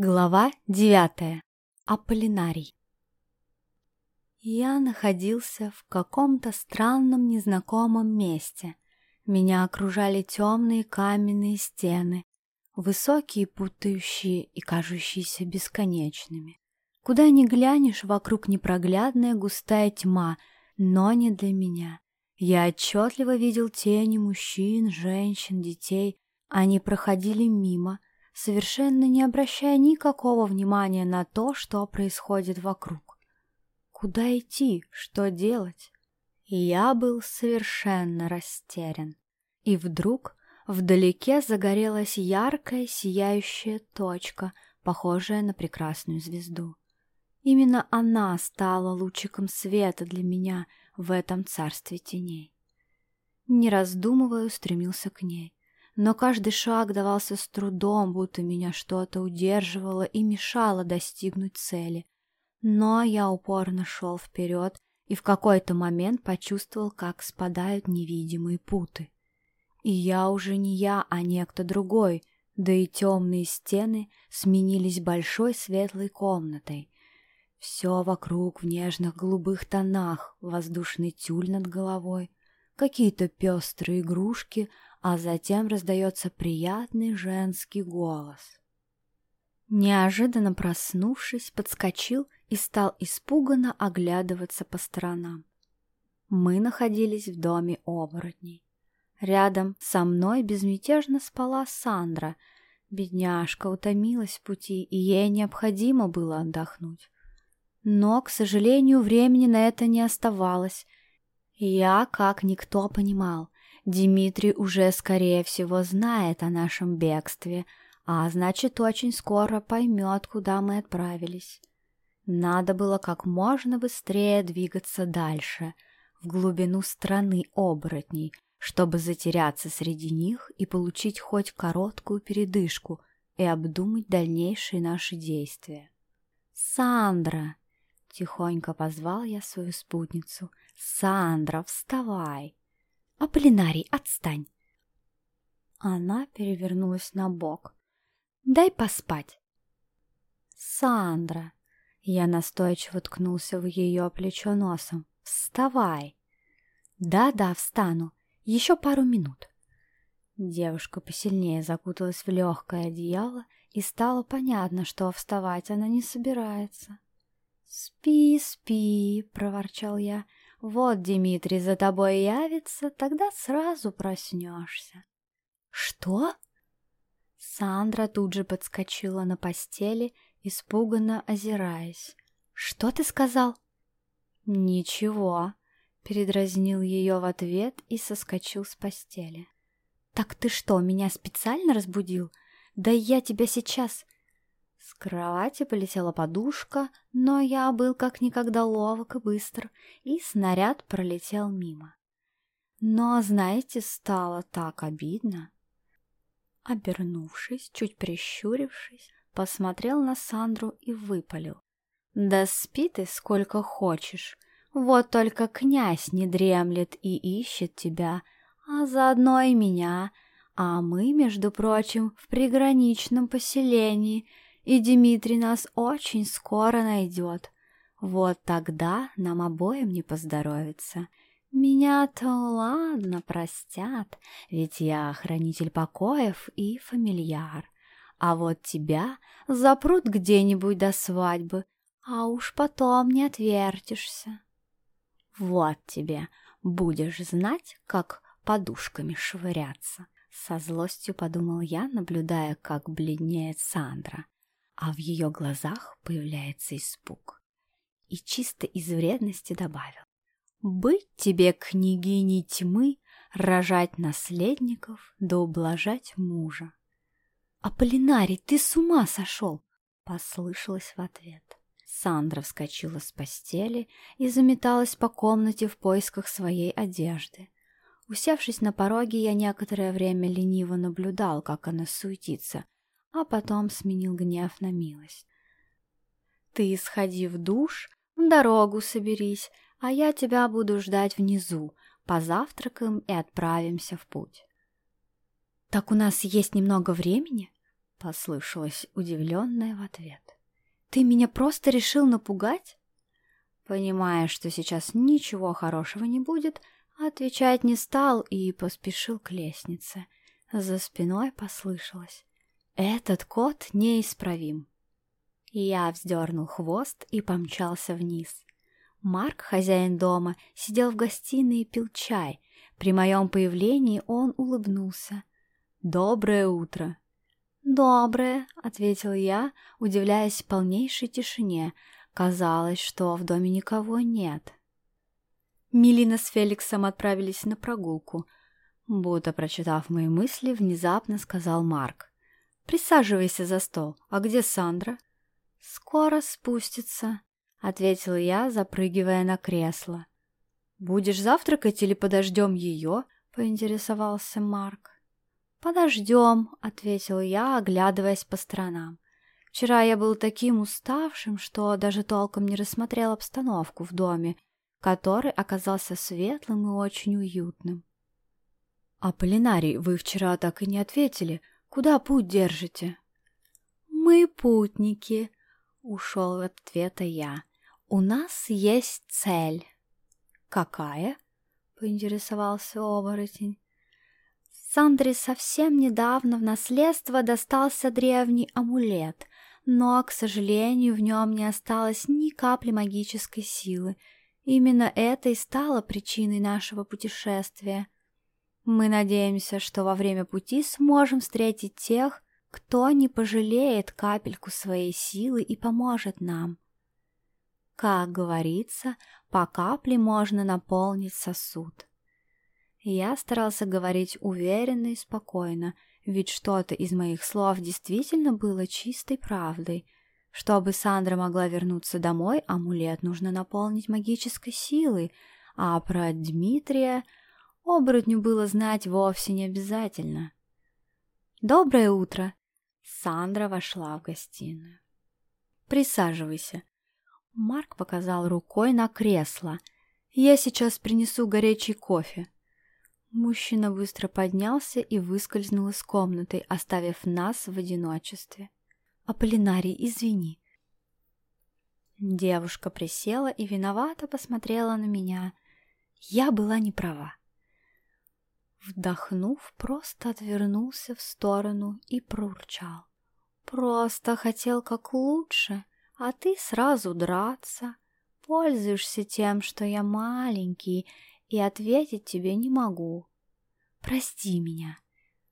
Глава девятая. Аполлинарий. Я находился в каком-то странном незнакомом месте. Меня окружали темные каменные стены, высокие, путающие и кажущиеся бесконечными. Куда ни глянешь, вокруг непроглядная густая тьма, но не для меня. Я отчетливо видел тени мужчин, женщин, детей. Они проходили мимо — совершенно не обращая никакого внимания на то, что происходит вокруг. Куда идти, что делать? Я был совершенно растерян. И вдруг вдалеке загорелась яркая сияющая точка, похожая на прекрасную звезду. Именно она стала лучиком света для меня в этом царстве теней. Не раздумывая, устремился к ней но каждый шаг давался с трудом, будто меня что-то удерживало и мешало достигнуть цели. Но я упорно шел вперед и в какой-то момент почувствовал, как спадают невидимые путы. И я уже не я, а некто другой, да и темные стены сменились большой светлой комнатой. Все вокруг в нежных голубых тонах, воздушный тюль над головой, какие-то пестрые игрушки — а затем раздается приятный женский голос. Неожиданно проснувшись, подскочил и стал испуганно оглядываться по сторонам. Мы находились в доме оборотней. Рядом со мной безмятежно спала Сандра. Бедняжка утомилась в пути, и ей необходимо было отдохнуть. Но, к сожалению, времени на это не оставалось. Я, как никто, понимал, Дмитрий уже, скорее всего, знает о нашем бегстве, а значит, очень скоро поймет, куда мы отправились. Надо было как можно быстрее двигаться дальше, в глубину страны оборотней, чтобы затеряться среди них и получить хоть короткую передышку и обдумать дальнейшие наши действия. «Сандра!» — тихонько позвал я свою спутницу. «Сандра, вставай!» «Аполлинарий, отстань!» Она перевернулась на бок. «Дай поспать!» «Сандра!» Я настойчиво ткнулся в ее плечо носом. «Вставай!» «Да-да, встану. Еще пару минут». Девушка посильнее закуталась в легкое одеяло, и стало понятно, что вставать она не собирается. «Спи, спи!» — проворчал я. Вот Дмитрий за тобой явится, тогда сразу проснешься. Что? Сандра тут же подскочила на постели, испуганно озираясь. Что ты сказал? Ничего, передразнил ее в ответ и соскочил с постели. Так ты что, меня специально разбудил? Да я тебя сейчас... С кровати полетела подушка, но я был как никогда ловок и быстр, и снаряд пролетел мимо. Но, знаете, стало так обидно. Обернувшись, чуть прищурившись, посмотрел на Сандру и выпалил. «Да спи ты сколько хочешь, вот только князь не дремлет и ищет тебя, а заодно и меня, а мы, между прочим, в приграничном поселении — и Дмитрий нас очень скоро найдет. Вот тогда нам обоим не поздоровится. Меня-то ладно простят, ведь я хранитель покоев и фамильяр. А вот тебя запрут где-нибудь до свадьбы, а уж потом не отвертишься. Вот тебе, будешь знать, как подушками швыряться. Со злостью подумал я, наблюдая, как бледнеет Сандра а в ее глазах появляется испуг. И чисто из вредности добавил. «Быть тебе княгиней тьмы, рожать наследников да ублажать мужа». «Аполлинарий, ты с ума сошел!» — послышалось в ответ. Сандра вскочила с постели и заметалась по комнате в поисках своей одежды. Усевшись на пороге, я некоторое время лениво наблюдал, как она суетится — а потом сменил гнев на милость. «Ты сходи в душ, в дорогу соберись, а я тебя буду ждать внизу, позавтракаем и отправимся в путь». «Так у нас есть немного времени?» — послышалось удивленное в ответ. «Ты меня просто решил напугать?» Понимая, что сейчас ничего хорошего не будет, отвечать не стал и поспешил к лестнице. За спиной послышалось. «Этот кот неисправим». Я вздернул хвост и помчался вниз. Марк, хозяин дома, сидел в гостиной и пил чай. При моем появлении он улыбнулся. «Доброе утро!» «Доброе», — ответил я, удивляясь полнейшей тишине. Казалось, что в доме никого нет. Милина с Феликсом отправились на прогулку. Будто прочитав мои мысли, внезапно сказал Марк. «Присаживайся за стол. А где Сандра?» «Скоро спустится», — ответила я, запрыгивая на кресло. «Будешь завтракать или подождем ее?» — поинтересовался Марк. «Подождем», — ответил я, оглядываясь по сторонам. Вчера я был таким уставшим, что даже толком не рассмотрел обстановку в доме, который оказался светлым и очень уютным. «А Полинарий, вы вчера так и не ответили. Куда путь держите?» «Мы путники», — ушел от ответа я. «У нас есть цель». «Какая?» — поинтересовался оборотень. Сандре совсем недавно в наследство достался древний амулет, но, к сожалению, в нем не осталось ни капли магической силы. Именно это и стало причиной нашего путешествия. Мы надеемся, что во время пути сможем встретить тех, кто не пожалеет капельку своей силы и поможет нам. Как говорится, по капле можно наполнить сосуд. Я старался говорить уверенно и спокойно, ведь что-то из моих слов действительно было чистой правдой. Чтобы Сандра могла вернуться домой, амулет нужно наполнить магической силой, а про Дмитрия оборотню было знать вовсе не обязательно. «Доброе утро!» Сандра вошла в гостиную. «Присаживайся». Марк показал рукой на кресло. «Я сейчас принесу горячий кофе». Мужчина быстро поднялся и выскользнул из комнаты, оставив нас в одиночестве. «Аполлинарий, извини». Девушка присела и виновато посмотрела на меня. Я была не права. Вдохнув, просто отвернулся в сторону и проурчал. «Просто хотел как лучше, а ты сразу драться. Пользуешься тем, что я маленький и ответить тебе не могу. Прости меня.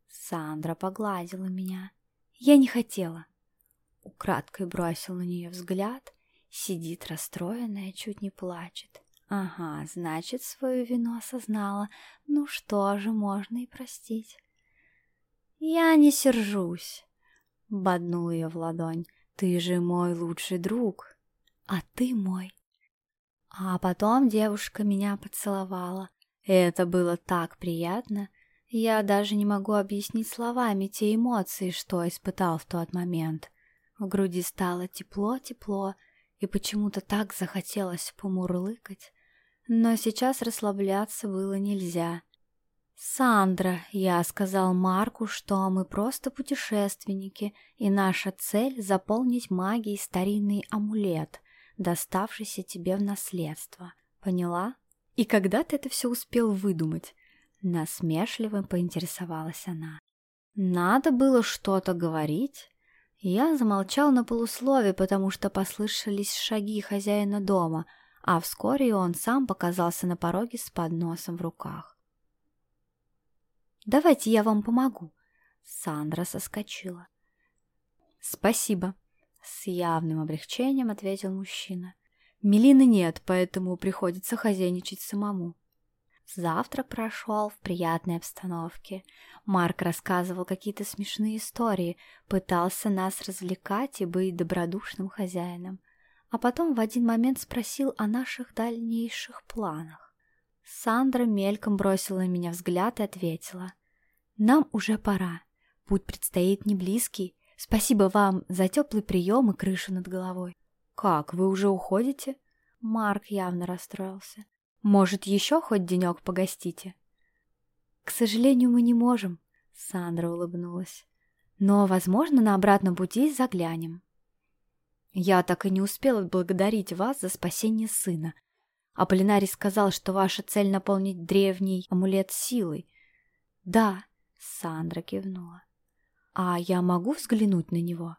Сандра погладила меня. Я не хотела. Украдкой бросил на нее взгляд. Сидит расстроенная, чуть не плачет. Ага, значит, свою вину осознала. Ну что же, можно и простить. Я не сержусь. Боднул ее в ладонь. Ты же мой лучший друг. А ты мой. А потом девушка меня поцеловала. Это было так приятно. Я даже не могу объяснить словами те эмоции, что испытал в тот момент. В груди стало тепло-тепло, и почему-то так захотелось помурлыкать. Но сейчас расслабляться было нельзя. «Сандра, я сказал Марку, что мы просто путешественники, и наша цель — заполнить магией старинный амулет доставшийся тебе в наследство. Поняла? И когда ты это все успел выдумать? Насмешливо поинтересовалась она. Надо было что-то говорить. Я замолчал на полуслове, потому что послышались шаги хозяина дома, а вскоре он сам показался на пороге с подносом в руках. «Давайте я вам помогу». Сандра соскочила. «Спасибо», с явным облегчением ответил мужчина. Мелины нет, поэтому приходится хозяйничать самому. Завтрак прошел в приятной обстановке. Марк рассказывал какие-то смешные истории, пытался нас развлекать и быть добродушным хозяином. А потом в один момент спросил о наших дальнейших планах. Сандра мельком бросила на меня взгляд и ответила. «Нам уже пора. Путь предстоит не близкий, Спасибо вам за теплый прием и крышу над головой. Как, вы уже уходите? Марк явно расстроился. Может, еще хоть денек погостите? К сожалению, мы не можем, Сандра улыбнулась. но, возможно, на обратном пути заглянем. Я так и не успела благодарить вас за спасение сына. Аполлинарий сказал, что ваша цель наполнить древний амулет силой. Да, Сандра кивнула. А я могу взглянуть на него?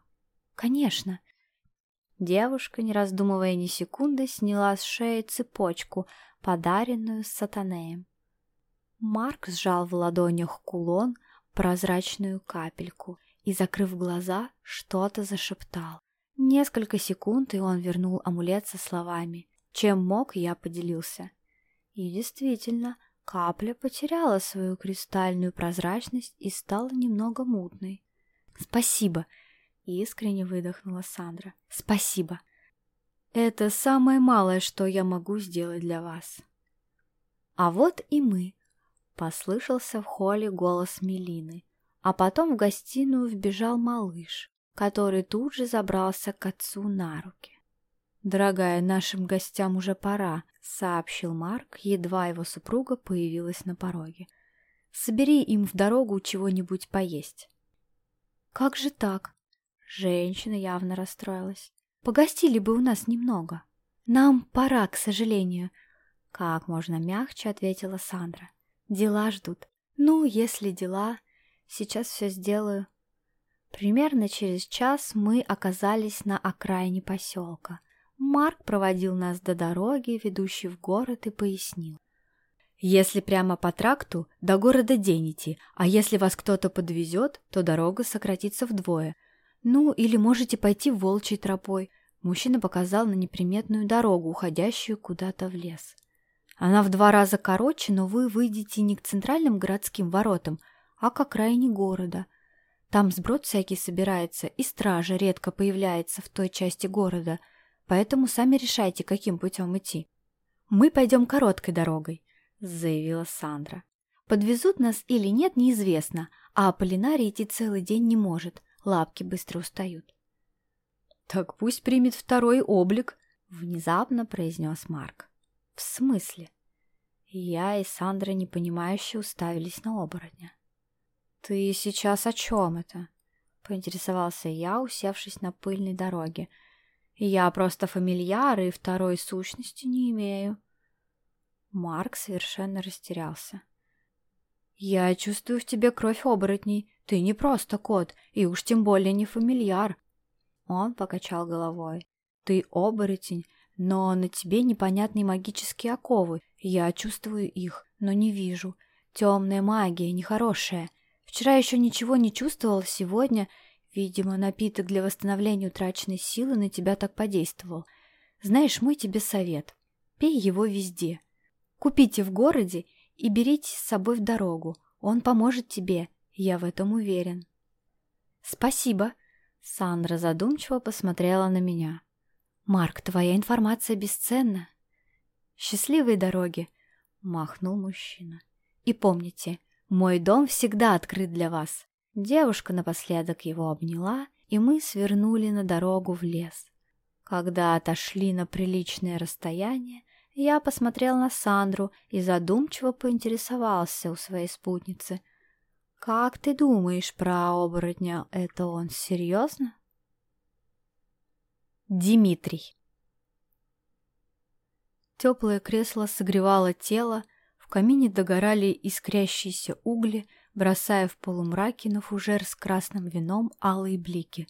Конечно. Девушка, не раздумывая ни секунды, сняла с шеи цепочку, подаренную сатанеем. Марк сжал в ладонях кулон, прозрачную капельку, и, закрыв глаза, что-то зашептал. Несколько секунд, и он вернул амулет со словами «Чем мог, я поделился». И действительно, капля потеряла свою кристальную прозрачность и стала немного мутной. «Спасибо!» — искренне выдохнула Сандра. «Спасибо! Это самое малое, что я могу сделать для вас». «А вот и мы!» — послышался в холле голос Мелины, а потом в гостиную вбежал малыш который тут же забрался к отцу на руки. «Дорогая, нашим гостям уже пора», — сообщил Марк, едва его супруга появилась на пороге. «Собери им в дорогу чего-нибудь поесть». «Как же так?» Женщина явно расстроилась. «Погостили бы у нас немного. Нам пора, к сожалению». «Как можно мягче», — ответила Сандра. «Дела ждут». «Ну, если дела, сейчас все сделаю». Примерно через час мы оказались на окраине поселка. Марк проводил нас до дороги, ведущей в город, и пояснил. «Если прямо по тракту, до города день а если вас кто-то подвезет, то дорога сократится вдвое. Ну, или можете пойти волчьей тропой». Мужчина показал на неприметную дорогу, уходящую куда-то в лес. «Она в два раза короче, но вы выйдете не к центральным городским воротам, а к окраине города». Там сброд всякий собирается, и стража редко появляется в той части города, поэтому сами решайте, каким путем идти. «Мы пойдем короткой дорогой», — заявила Сандра. «Подвезут нас или нет, неизвестно, а Аполлинарий идти целый день не может, лапки быстро устают». «Так пусть примет второй облик», — внезапно произнес Марк. «В смысле?» Я и Сандра непонимающе уставились на оборотня. «Ты сейчас о чем это?» — поинтересовался я, усевшись на пыльной дороге. «Я просто фамильяр и второй сущности не имею». Марк совершенно растерялся. «Я чувствую в тебе кровь оборотней. Ты не просто кот, и уж тем более не фамильяр». Он покачал головой. «Ты оборотень, но на тебе непонятные магические оковы. Я чувствую их, но не вижу. Темная магия, нехорошая. Вчера еще ничего не чувствовал, сегодня, видимо, напиток для восстановления утраченной силы на тебя так подействовал. Знаешь, мой тебе совет. Пей его везде. Купите в городе и берите с собой в дорогу. Он поможет тебе, я в этом уверен. Спасибо. Сандра задумчиво посмотрела на меня. Марк, твоя информация бесценна. Счастливой дороги, махнул мужчина. И помните, мой дом всегда открыт для вас». Девушка напоследок его обняла, и мы свернули на дорогу в лес. Когда отошли на приличное расстояние, я посмотрел на Сандру и задумчиво поинтересовался у своей спутницы. «Как ты думаешь про оборотня? Это он серьезно?» Димитрий Теплое кресло согревало тело, в камине догорали искрящиеся угли, бросая в полумраке на фужер с красным вином алые блики.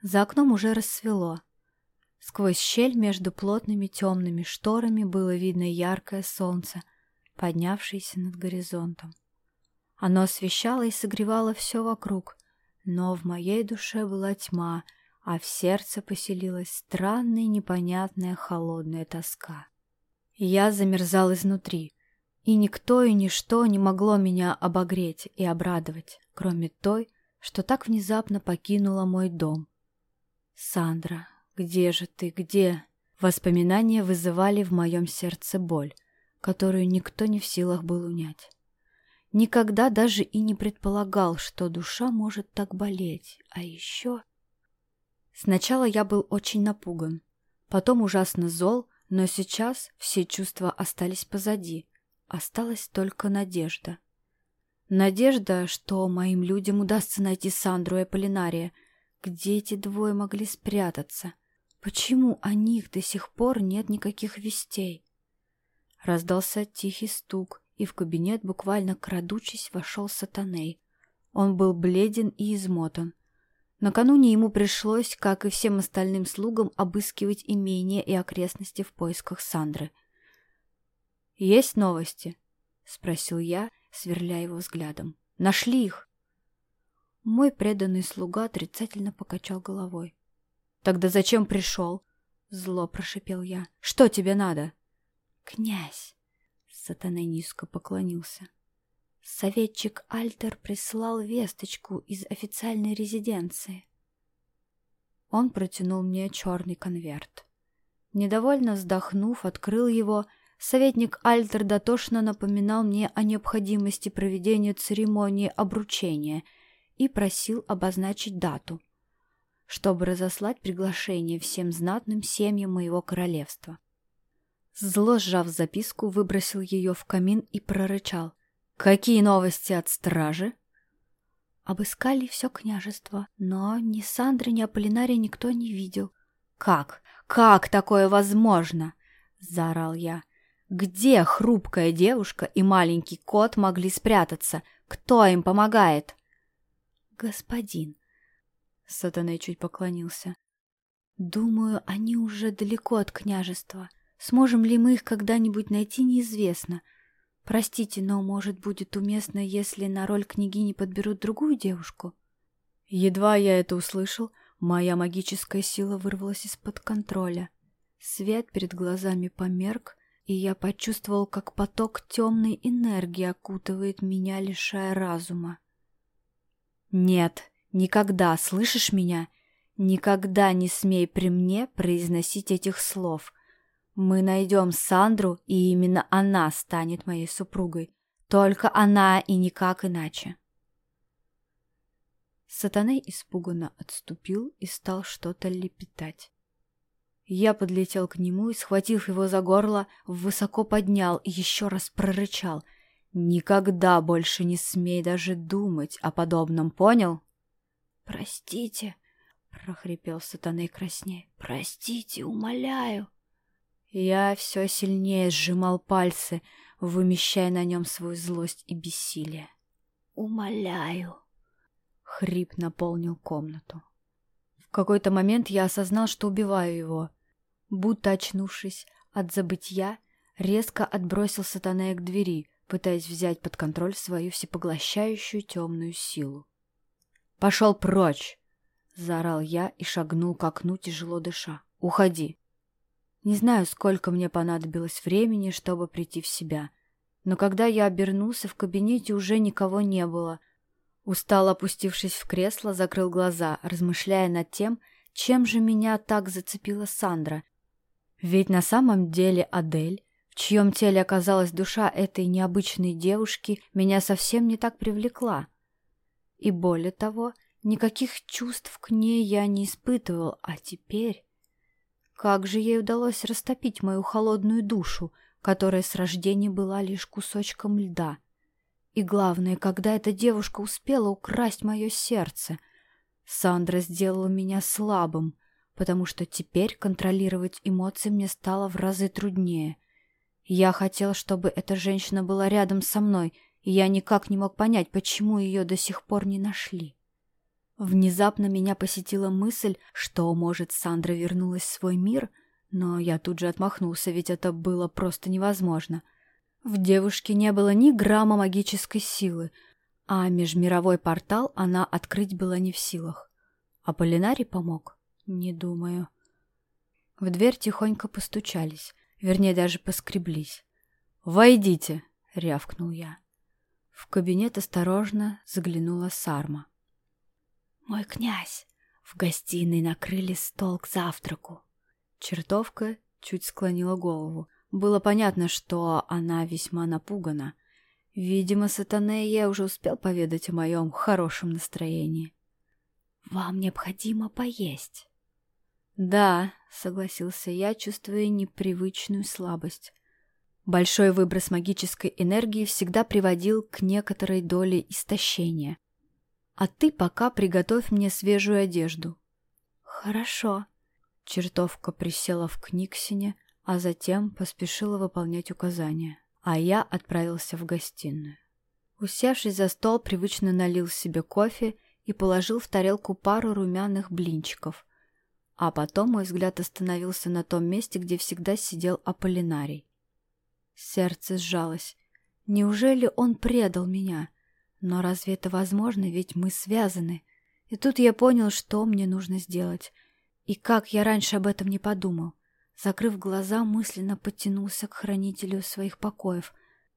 За окном уже рассвело. Сквозь щель между плотными темными шторами было видно яркое солнце, поднявшееся над горизонтом. Оно освещало и согревало все вокруг, но в моей душе была тьма, а в сердце поселилась странная непонятная холодная тоска. Я замерзал изнутри — и никто и ничто не могло меня обогреть и обрадовать, кроме той, что так внезапно покинула мой дом. «Сандра, где же ты, где?» Воспоминания вызывали в моем сердце боль, которую никто не в силах был унять. Никогда даже и не предполагал, что душа может так болеть, а еще... Сначала я был очень напуган, потом ужасно зол, но сейчас все чувства остались позади, Осталась только надежда. Надежда, что моим людям удастся найти Сандру и Аполлинария. Где эти двое могли спрятаться? Почему о них до сих пор нет никаких вестей? Раздался тихий стук, и в кабинет, буквально крадучись, вошел сатаней. Он был бледен и измотан. Накануне ему пришлось, как и всем остальным слугам, обыскивать имение и окрестности в поисках Сандры. «Есть новости?» — спросил я, сверля его взглядом. «Нашли их?» Мой преданный слуга отрицательно покачал головой. «Тогда зачем пришел?» — зло прошипел я. «Что тебе надо?» «Князь!» — сатана низко поклонился. Советчик Альтер прислал весточку из официальной резиденции. Он протянул мне черный конверт. Недовольно вздохнув, открыл его. Советник Альтер дотошно напоминал мне о необходимости проведения церемонии обручения и просил обозначить дату, чтобы разослать приглашение всем знатным семьям моего королевства. Зло сжав записку, выбросил ее в камин и прорычал. «Какие новости от стражи?» Обыскали все княжество, но ни Сандры, ни Аполлинария никто не видел. «Как? Как такое возможно?» — заорал я. «Где хрупкая девушка и маленький кот могли спрятаться? Кто им помогает?» «Господин», — Сатаней чуть поклонился, — «думаю, они уже далеко от княжества. Сможем ли мы их когда-нибудь найти, неизвестно. Простите, но, может, будет уместно, если на роль княгини подберут другую девушку? Едва я это услышал, моя магическая сила вырвалась из-под контроля. Свет перед глазами померк, и я почувствовал, как поток темной энергии окутывает меня, лишая разума. «Нет, никогда, слышишь меня? Никогда не смей при мне произносить этих слов!» Мы найдем Сандру, и именно она станет моей супругой. Только она и никак иначе. Сатаней испуганно отступил и стал что-то лепетать. Я подлетел к нему и, схватив его за горло, высоко поднял и еще раз прорычал. «Никогда больше не смей даже думать о подобном, понял?» «Простите», — прохрипел Сатаней краснее. «Простите, умоляю». Я все сильнее сжимал пальцы, вымещая на нем свою злость и бессилие. «Умоляю!» Хрип наполнил комнату. В какой-то момент я осознал, что убиваю его. Будто очнувшись от забытья, резко отбросил сатанея к двери, пытаясь взять под контроль свою всепоглощающую темную силу. «Пошел прочь!» — заорал я и шагнул к окну, тяжело дыша. «Уходи!» Не знаю, сколько мне понадобилось времени, чтобы прийти в себя. Но когда я обернулся, в кабинете уже никого не было. Устал, опустившись в кресло, закрыл глаза, размышляя над тем, чем же меня так зацепила Сандра. Ведь на самом деле Адель, в чьем теле оказалась душа этой необычной девушки, меня совсем не так привлекла. И более того, никаких чувств к ней я не испытывал, а теперь... Как же ей удалось растопить мою холодную душу, которая с рождения была лишь кусочком льда? И главное, когда эта девушка успела украсть мое сердце? Сандра сделала меня слабым, потому что теперь контролировать эмоции мне стало в разы труднее. Я хотел, чтобы эта женщина была рядом со мной, и я никак не мог понять, почему ее до сих пор не нашли. Внезапно меня посетила мысль, что, может, Сандра вернулась в свой мир, но я тут же отмахнулся, ведь это было просто невозможно. В девушке не было ни грамма магической силы, а межмировой портал она открыть была не в силах. А Полинарий помог? Не думаю. В дверь тихонько постучались, вернее, даже поскреблись. «Войдите!» — рявкнул я. В кабинет осторожно заглянула Сарма. «Мой князь!» В гостиной накрыли стол к завтраку. Чертовка чуть склонила голову. Было понятно, что она весьма напугана. Видимо, Сатанея уже успел поведать о моем хорошем настроении. «Вам необходимо поесть». «Да», — согласился я, чувствуя непривычную слабость. Большой выброс магической энергии всегда приводил к некоторой доле истощения. А ты пока приготовь мне свежую одежду. Хорошо. Чертовка присела в книгсине, а затем поспешила выполнять указания, а я отправился в гостиную. Усевшись за стол, привычно налил себе кофе и положил в тарелку пару румяных блинчиков, а потом мой взгляд остановился на том месте, где всегда сидел Аполлинарий. Сердце сжалось. Неужели он предал меня? Но разве это возможно, ведь мы связаны? И тут я понял, что мне нужно сделать. И как я раньше об этом не подумал. Закрыв глаза, мысленно подтянулся к хранителю своих покоев,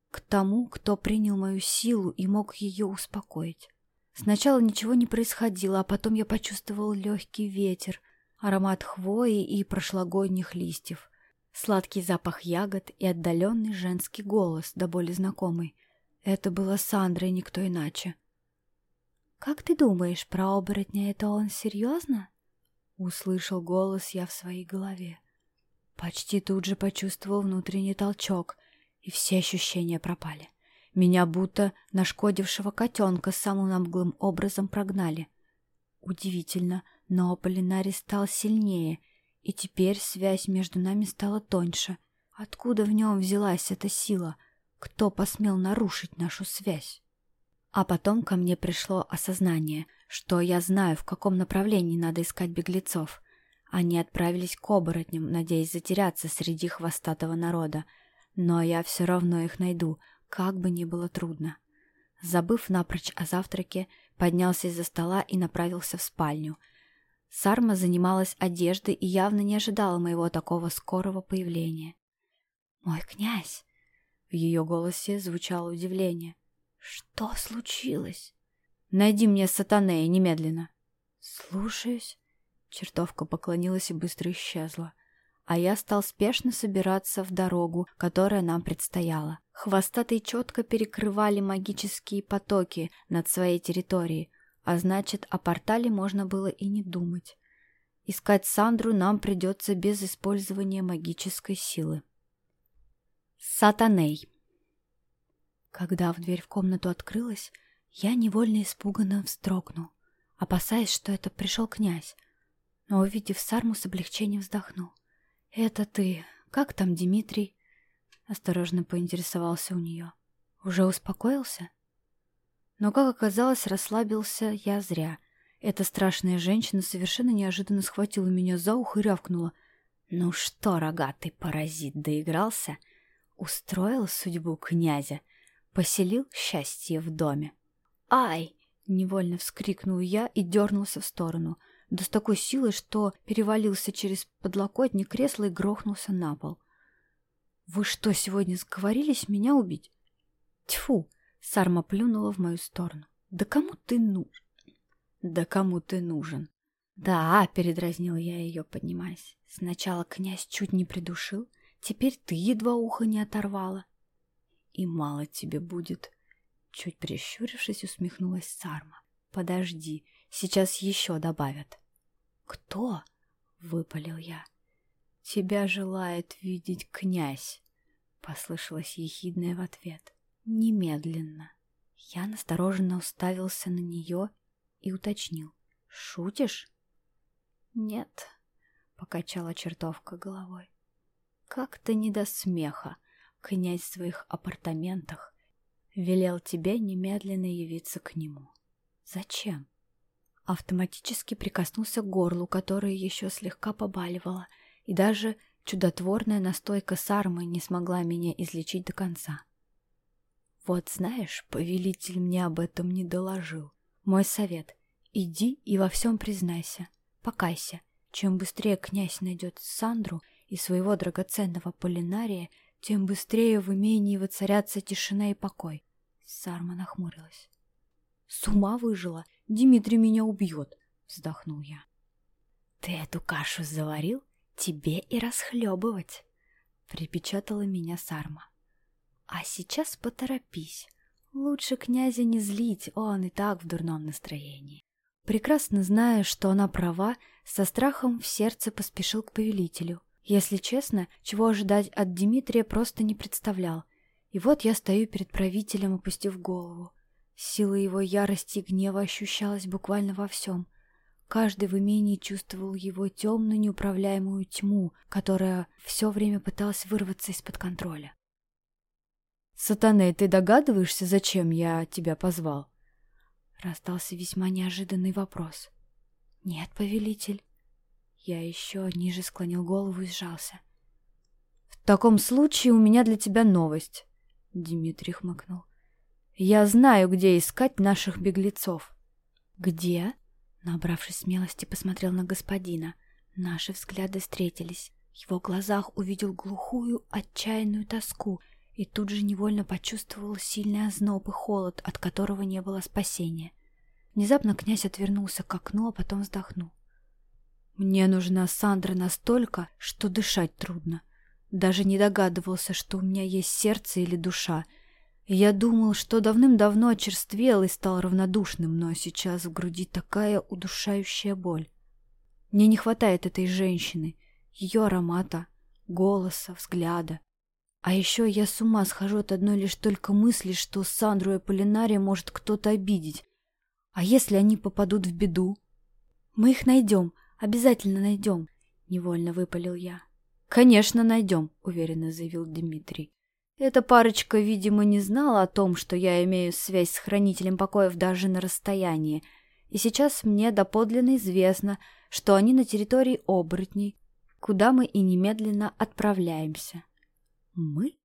к тому, кто принял мою силу и мог ее успокоить. Сначала ничего не происходило, а потом я почувствовал легкий ветер, аромат хвои и прошлогодних листьев сладкий запах ягод и отдаленный женский голос, до боли знакомый. Это была Сандра и никто иначе. «Как ты думаешь, про оборотня это он серьезно?» Услышал голос я в своей голове. Почти тут же почувствовал внутренний толчок, и все ощущения пропали. Меня будто нашкодившего котенка самым наглым образом прогнали. Удивительно, но Полинари стал сильнее — и теперь связь между нами стала тоньше. Откуда в нем взялась эта сила? Кто посмел нарушить нашу связь? А потом ко мне пришло осознание, что я знаю, в каком направлении надо искать беглецов. Они отправились к оборотням, надеясь затеряться среди хвостатого народа. Но я все равно их найду, как бы ни было трудно. Забыв напрочь о завтраке, поднялся из-за стола и направился в спальню — Сарма занималась одеждой и явно не ожидала моего такого скорого появления. «Мой князь!» В ее голосе звучало удивление. «Что случилось?» «Найди мне сатанея немедленно!» «Слушаюсь!» Чертовка поклонилась и быстро исчезла. А я стал спешно собираться в дорогу, которая нам предстояла. Хвостатые четко перекрывали магические потоки над своей территорией, а значит, о портале можно было и не думать. Искать Сандру нам придется без использования магической силы. Сатаней. Когда в дверь в комнату открылась, я невольно испуганно вздрогнул, опасаясь, что это пришел князь, но, увидев Сарму, с облегчением вздохнул. «Это ты. Как там Дмитрий?» Осторожно поинтересовался у нее. «Уже успокоился?» Но, как оказалось, расслабился я зря. Эта страшная женщина совершенно неожиданно схватила меня за ухо и рявкнула. «Ну что, рогатый паразит, доигрался? Устроил судьбу князя? Поселил счастье в доме?» «Ай!» — невольно вскрикнул я и дернулся в сторону, да с такой силой, что перевалился через подлокотник кресла и грохнулся на пол. «Вы что, сегодня сговорились меня убить?» «Тьфу!» Сарма плюнула в мою сторону. «Да кому ты нужен?» «Да кому ты нужен?» «Да», — передразнил я ее, поднимаясь. «Сначала князь чуть не придушил, теперь ты едва ухо не оторвала». «И мало тебе будет», — чуть прищурившись, усмехнулась Сарма. «Подожди, сейчас еще добавят». «Кто?» — выпалил я. «Тебя желает видеть князь», — послышалось ехидное в ответ. Немедленно. Я настороженно уставился на нее и уточнил. «Шутишь?» «Нет», — покачала чертовка головой. «Как-то не до смеха. Князь в своих апартаментах велел тебе немедленно явиться к нему. Зачем?» Автоматически прикоснулся к горлу, которое еще слегка побаливало, и даже чудотворная настойка сармы не смогла меня излечить до конца. Вот знаешь, повелитель мне об этом не доложил. Мой совет — иди и во всем признайся, покайся. Чем быстрее князь найдет Сандру и своего драгоценного полинария, тем быстрее в имении воцарятся тишина и покой. Сарма нахмурилась. «С ума выжила! Дмитрий меня убьет!» — вздохнул я. «Ты эту кашу заварил? Тебе и расхлебывать!» — припечатала меня Сарма. А сейчас поторопись. Лучше князя не злить, он и так в дурном настроении. Прекрасно зная, что она права, со страхом в сердце поспешил к повелителю. Если честно, чего ожидать от Дмитрия просто не представлял. И вот я стою перед правителем, опустив голову. Сила его ярости и гнева ощущалась буквально во всем. Каждый в имении чувствовал его темную неуправляемую тьму, которая все время пыталась вырваться из-под контроля. «Сатаней, ты догадываешься, зачем я тебя позвал?» Раздался весьма неожиданный вопрос. «Нет, повелитель». Я еще ниже склонил голову и сжался. «В таком случае у меня для тебя новость», — Дмитрий хмыкнул. «Я знаю, где искать наших беглецов». «Где?» Набравшись смелости, посмотрел на господина. Наши взгляды встретились. В его глазах увидел глухую, отчаянную тоску и тут же невольно почувствовал сильный озноб и холод, от которого не было спасения. Внезапно князь отвернулся к окну, а потом вздохнул. «Мне нужна Сандра настолько, что дышать трудно. Даже не догадывался, что у меня есть сердце или душа. Я думал, что давным-давно очерствел и стал равнодушным, но сейчас в груди такая удушающая боль. Мне не хватает этой женщины, ее аромата, голоса, взгляда. А еще я с ума схожу от одной лишь только мысли, что Сандру и Полинария может кто-то обидеть. А если они попадут в беду? Мы их найдем, обязательно найдем, — невольно выпалил я. Конечно, найдем, — уверенно заявил Дмитрий. Эта парочка, видимо, не знала о том, что я имею связь с хранителем покоев даже на расстоянии, и сейчас мне доподлинно известно, что они на территории оборотней, куда мы и немедленно отправляемся. Мы?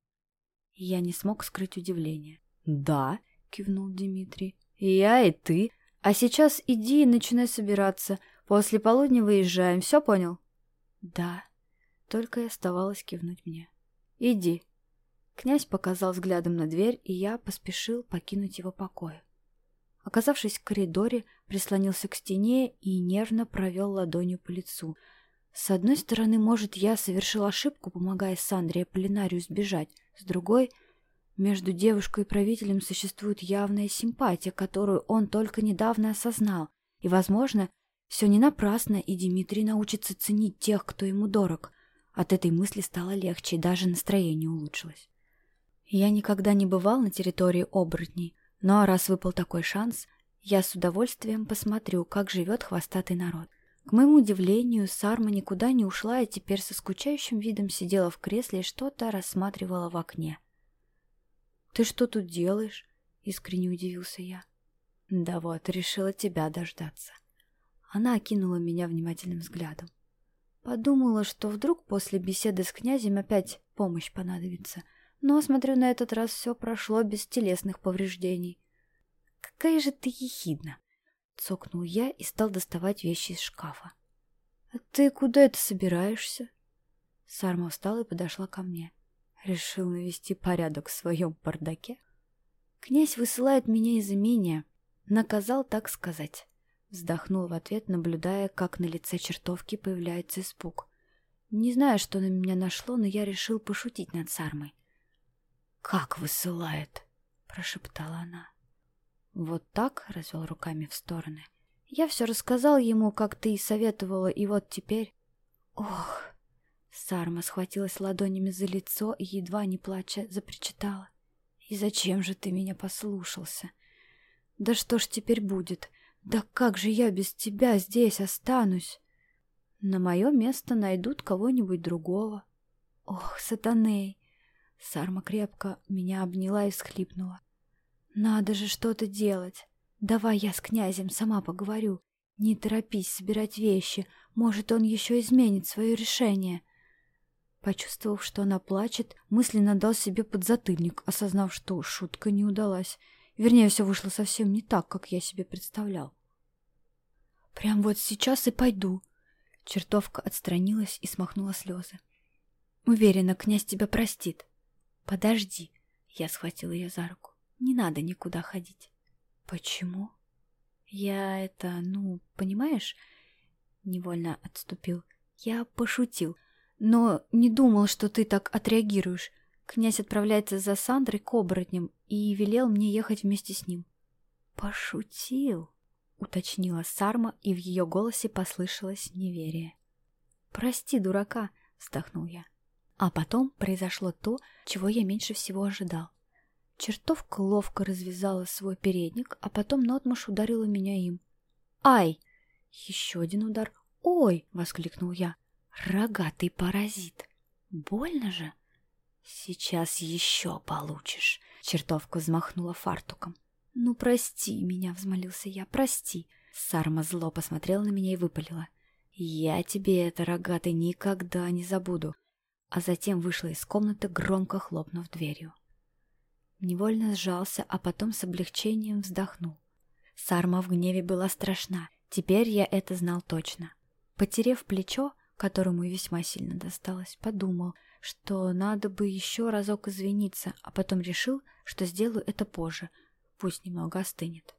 Я не смог скрыть удивление. Да, кивнул Дмитрий. Я, и ты. А сейчас иди и начинай собираться. После полудня выезжаем, все понял? Да. Только и оставалось кивнуть мне. Иди. Князь показал взглядом на дверь, и я поспешил покинуть его покой. Оказавшись в коридоре, прислонился к стене и нервно провел ладонью по лицу. С одной стороны, может, я совершил ошибку, помогая Сандре Полинарию сбежать. С другой, между девушкой и правителем существует явная симпатия, которую он только недавно осознал. И, возможно, все не напрасно, и Дмитрий научится ценить тех, кто ему дорог. От этой мысли стало легче, и даже настроение улучшилось. Я никогда не бывал на территории оборотней, но раз выпал такой шанс, я с удовольствием посмотрю, как живет хвостатый народ. К моему удивлению, Сарма никуда не ушла и теперь со скучающим видом сидела в кресле и что-то рассматривала в окне. «Ты что тут делаешь?» — искренне удивился я. «Да вот, решила тебя дождаться». Она окинула меня внимательным взглядом. Подумала, что вдруг после беседы с князем опять помощь понадобится — но, смотрю, на этот раз все прошло без телесных повреждений. «Какая же ты ехидна!» — цокнул я и стал доставать вещи из шкафа. «А ты куда это собираешься?» Сарма встала и подошла ко мне. Решил навести порядок в своем бардаке. «Князь высылает меня из имения. Наказал, так сказать». Вздохнул в ответ, наблюдая, как на лице чертовки появляется испуг. Не знаю, что на меня нашло, но я решил пошутить над Сармой. «Как высылает?» — прошептала она. «Вот так?» — развел руками в стороны. «Я все рассказал ему, как ты и советовала, и вот теперь...» «Ох!» Сарма схватилась ладонями за лицо и, едва не плача, запричитала. «И зачем же ты меня послушался? Да что ж теперь будет? Да как же я без тебя здесь останусь? На мое место найдут кого-нибудь другого. Ох, сатаней! Сарма крепко меня обняла и всхлипнула. «Надо же что-то делать. Давай я с князем сама поговорю. Не торопись собирать вещи. Может, он еще изменит свое решение». Почувствовав, что она плачет, мысленно дал себе подзатыльник, осознав, что шутка не удалась. Вернее, все вышло совсем не так, как я себе представлял. «Прям вот сейчас и пойду». Чертовка отстранилась и смахнула слезы. «Уверена, князь тебя простит». «Подожди!» — я схватила ее за руку. «Не надо никуда ходить». «Почему?» «Я это, ну, понимаешь?» Невольно отступил. «Я пошутил, но не думал, что ты так отреагируешь. Князь отправляется за Сандрой к оборотням и велел мне ехать вместе с ним». «Пошутил?» — уточнила Сарма, и в ее голосе послышалось неверие. «Прости, дурака!» вздохнул я. А потом произошло то, чего я меньше всего ожидал. Чертовка ловко развязала свой передник, а потом наотмашь ударила меня им. «Ай!» Еще один удар. «Ой!» — воскликнул я. «Рогатый паразит! Больно же!» «Сейчас еще получишь!» — чертовка взмахнула фартуком. «Ну, прости меня!» — взмолился я. «Прости!» Сарма зло посмотрела на меня и выпалила. «Я тебе это, рогатый, никогда не забуду!» А затем вышла из комнаты, громко хлопнув дверью. Невольно сжался, а потом с облегчением вздохнул. Сарма в гневе была страшна, теперь я это знал точно. Потерев плечо, которому весьма сильно досталось, подумал, что надо бы еще разок извиниться, а потом решил, что сделаю это позже, пусть немного остынет.